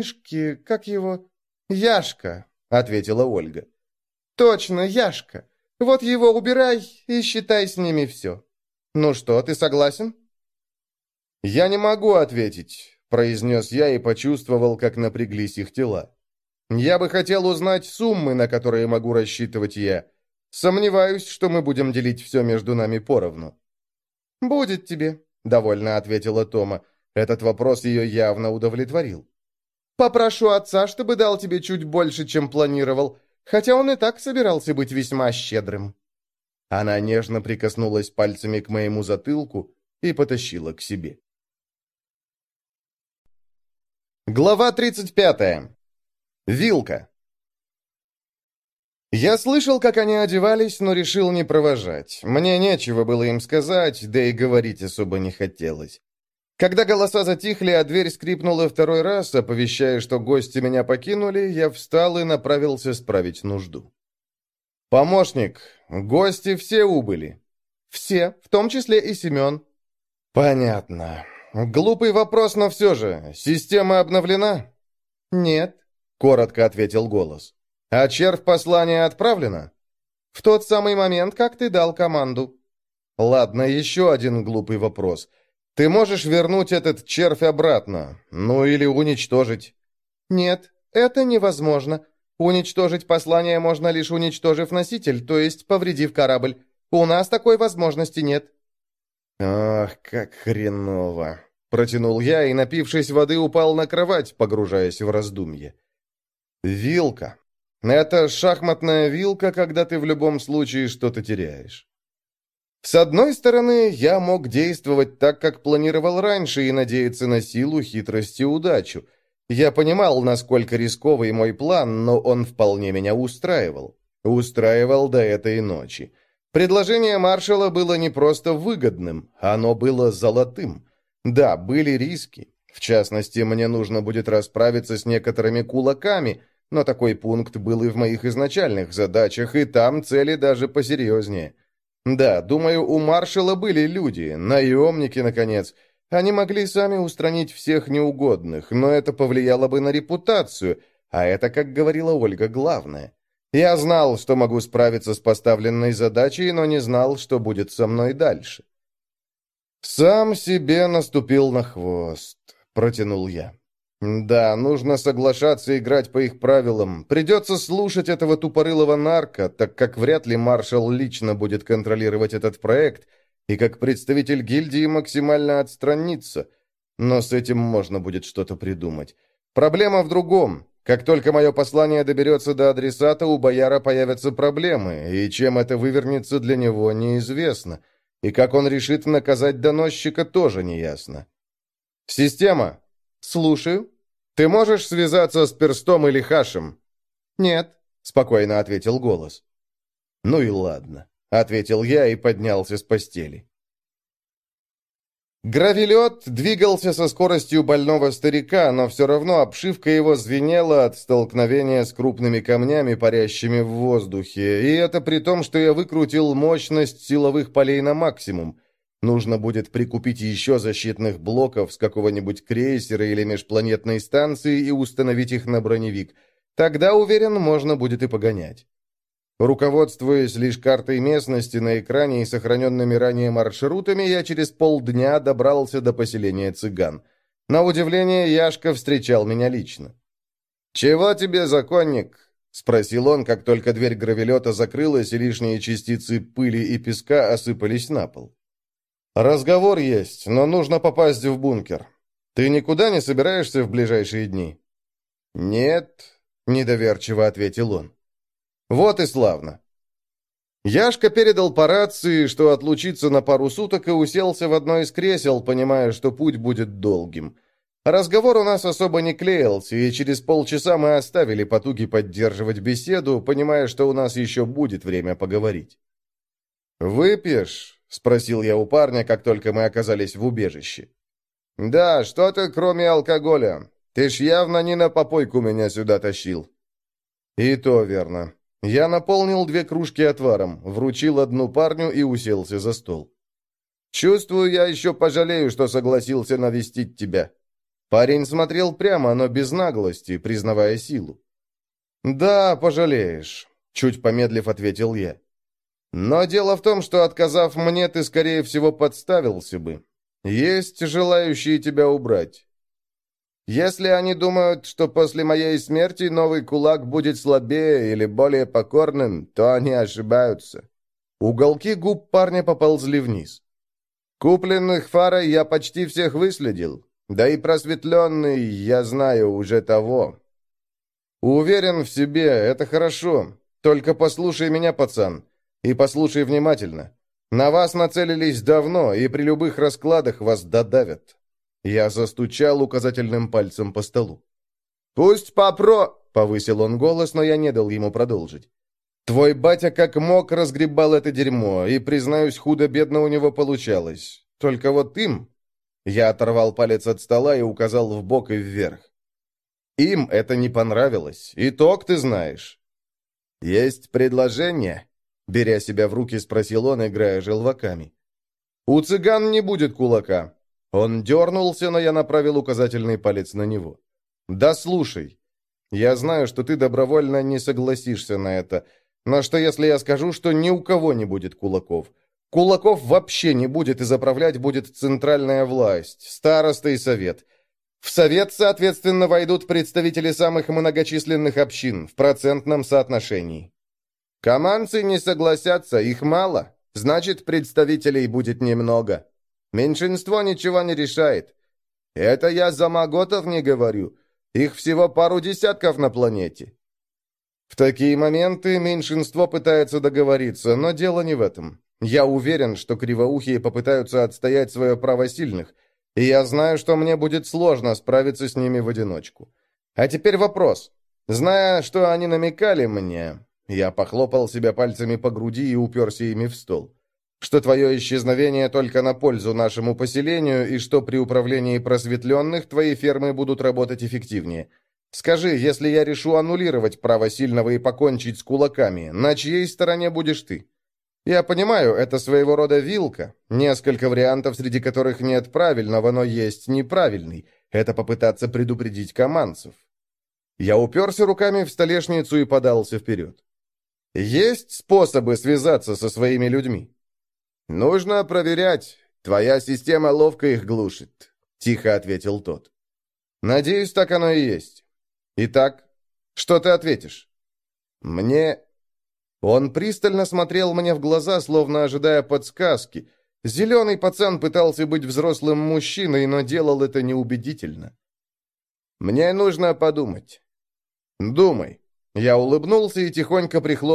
Шки, как его? Яшка, ответила Ольга. Точно, Яшка. Вот его убирай и считай с ними все. Ну что, ты согласен? Я не могу ответить, произнес я и почувствовал, как напряглись их тела. Я бы хотел узнать суммы, на которые могу рассчитывать я. Сомневаюсь, что мы будем делить все между нами поровну. «Будет тебе», — довольно ответила Тома. Этот вопрос ее явно удовлетворил. «Попрошу отца, чтобы дал тебе чуть больше, чем планировал, хотя он и так собирался быть весьма щедрым». Она нежно прикоснулась пальцами к моему затылку и потащила к себе. Глава 35. Вилка. Я слышал, как они одевались, но решил не провожать. Мне нечего было им сказать, да и говорить особо не хотелось. Когда голоса затихли, а дверь скрипнула второй раз, оповещая, что гости меня покинули, я встал и направился справить нужду. «Помощник, гости все убыли?» «Все, в том числе и Семен». «Понятно. Глупый вопрос, но все же. Система обновлена?» «Нет», — коротко ответил голос. «А червь послания отправлено?» «В тот самый момент, как ты дал команду». «Ладно, еще один глупый вопрос». Ты можешь вернуть этот червь обратно, ну или уничтожить. Нет, это невозможно. Уничтожить послание можно лишь уничтожив носитель, то есть повредив корабль. У нас такой возможности нет. Ах, как хреново. Протянул я и, напившись воды, упал на кровать, погружаясь в раздумье. Вилка. Это шахматная вилка, когда ты в любом случае что-то теряешь. С одной стороны, я мог действовать так, как планировал раньше, и надеяться на силу, хитрость и удачу. Я понимал, насколько рисковый мой план, но он вполне меня устраивал. Устраивал до этой ночи. Предложение маршала было не просто выгодным, оно было золотым. Да, были риски. В частности, мне нужно будет расправиться с некоторыми кулаками, но такой пункт был и в моих изначальных задачах, и там цели даже посерьезнее. Да, думаю, у маршала были люди, наемники, наконец. Они могли сами устранить всех неугодных, но это повлияло бы на репутацию, а это, как говорила Ольга, главное. Я знал, что могу справиться с поставленной задачей, но не знал, что будет со мной дальше. «Сам себе наступил на хвост», — протянул я. «Да, нужно соглашаться играть по их правилам. Придется слушать этого тупорылого нарка, так как вряд ли маршал лично будет контролировать этот проект, и как представитель гильдии максимально отстраниться. Но с этим можно будет что-то придумать. Проблема в другом. Как только мое послание доберется до адресата, у бояра появятся проблемы, и чем это вывернется для него, неизвестно. И как он решит наказать доносчика, тоже неясно. «Система!» «Слушаю», «Ты можешь связаться с Перстом или Хашем?» «Нет», — спокойно ответил голос. «Ну и ладно», — ответил я и поднялся с постели. Гравелет двигался со скоростью больного старика, но все равно обшивка его звенела от столкновения с крупными камнями, парящими в воздухе, и это при том, что я выкрутил мощность силовых полей на максимум. Нужно будет прикупить еще защитных блоков с какого-нибудь крейсера или межпланетной станции и установить их на броневик. Тогда, уверен, можно будет и погонять. Руководствуясь лишь картой местности на экране и сохраненными ранее маршрутами, я через полдня добрался до поселения цыган. На удивление, Яшка встречал меня лично. «Чего тебе, законник?» — спросил он, как только дверь гравелета закрылась, и лишние частицы пыли и песка осыпались на пол. «Разговор есть, но нужно попасть в бункер. Ты никуда не собираешься в ближайшие дни?» «Нет», — недоверчиво ответил он. «Вот и славно». Яшка передал по рации, что отлучится на пару суток и уселся в одно из кресел, понимая, что путь будет долгим. Разговор у нас особо не клеился, и через полчаса мы оставили потуги поддерживать беседу, понимая, что у нас еще будет время поговорить. «Выпьешь?» — спросил я у парня, как только мы оказались в убежище. «Да, что-то кроме алкоголя. Ты ж явно не на попойку меня сюда тащил». «И то верно. Я наполнил две кружки отваром, вручил одну парню и уселся за стол. «Чувствую, я еще пожалею, что согласился навестить тебя». Парень смотрел прямо, но без наглости, признавая силу. «Да, пожалеешь», — чуть помедлив ответил я. «Но дело в том, что, отказав мне, ты, скорее всего, подставился бы. Есть желающие тебя убрать. Если они думают, что после моей смерти новый кулак будет слабее или более покорным, то они ошибаются». Уголки губ парня поползли вниз. «Купленных фарой я почти всех выследил. Да и просветленный я знаю уже того. Уверен в себе, это хорошо. Только послушай меня, пацан, и послушай внимательно. На вас нацелились давно, и при любых раскладах вас додавят. Я застучал указательным пальцем по столу. «Пусть попро...» — повысил он голос, но я не дал ему продолжить. «Твой батя как мог разгребал это дерьмо, и, признаюсь, худо-бедно у него получалось. Только вот им, я оторвал палец от стола и указал в бок и вверх. Им это не понравилось. Итог ты знаешь. Есть предложение? Беря себя в руки, спросил он, играя желваками. У цыган не будет кулака. Он дернулся, но я направил указательный палец на него. Да слушай. Я знаю, что ты добровольно не согласишься на это. Но что если я скажу, что ни у кого не будет кулаков? Кулаков вообще не будет, и заправлять будет центральная власть, староста и совет. В совет, соответственно, войдут представители самых многочисленных общин в процентном соотношении. Команцы не согласятся, их мало, значит, представителей будет немного. Меньшинство ничего не решает. Это я за Маготов не говорю. Их всего пару десятков на планете. В такие моменты меньшинство пытается договориться, но дело не в этом. Я уверен, что кривоухие попытаются отстоять свое право сильных, и я знаю, что мне будет сложно справиться с ними в одиночку. А теперь вопрос. Зная, что они намекали мне, я похлопал себя пальцами по груди и уперся ими в стол, что твое исчезновение только на пользу нашему поселению и что при управлении просветленных твои фермы будут работать эффективнее. Скажи, если я решу аннулировать право сильного и покончить с кулаками, на чьей стороне будешь ты? Я понимаю, это своего рода вилка. Несколько вариантов, среди которых нет правильного, но есть неправильный. Это попытаться предупредить командцев. Я уперся руками в столешницу и подался вперед. Есть способы связаться со своими людьми? Нужно проверять. Твоя система ловко их глушит, тихо ответил тот. Надеюсь, так оно и есть. Итак, что ты ответишь? Мне он пристально смотрел мне в глаза, словно ожидая подсказки. Зеленый пацан пытался быть взрослым мужчиной, но делал это неубедительно. «Мне нужно подумать». «Думай». Я улыбнулся и тихонько прихлопнул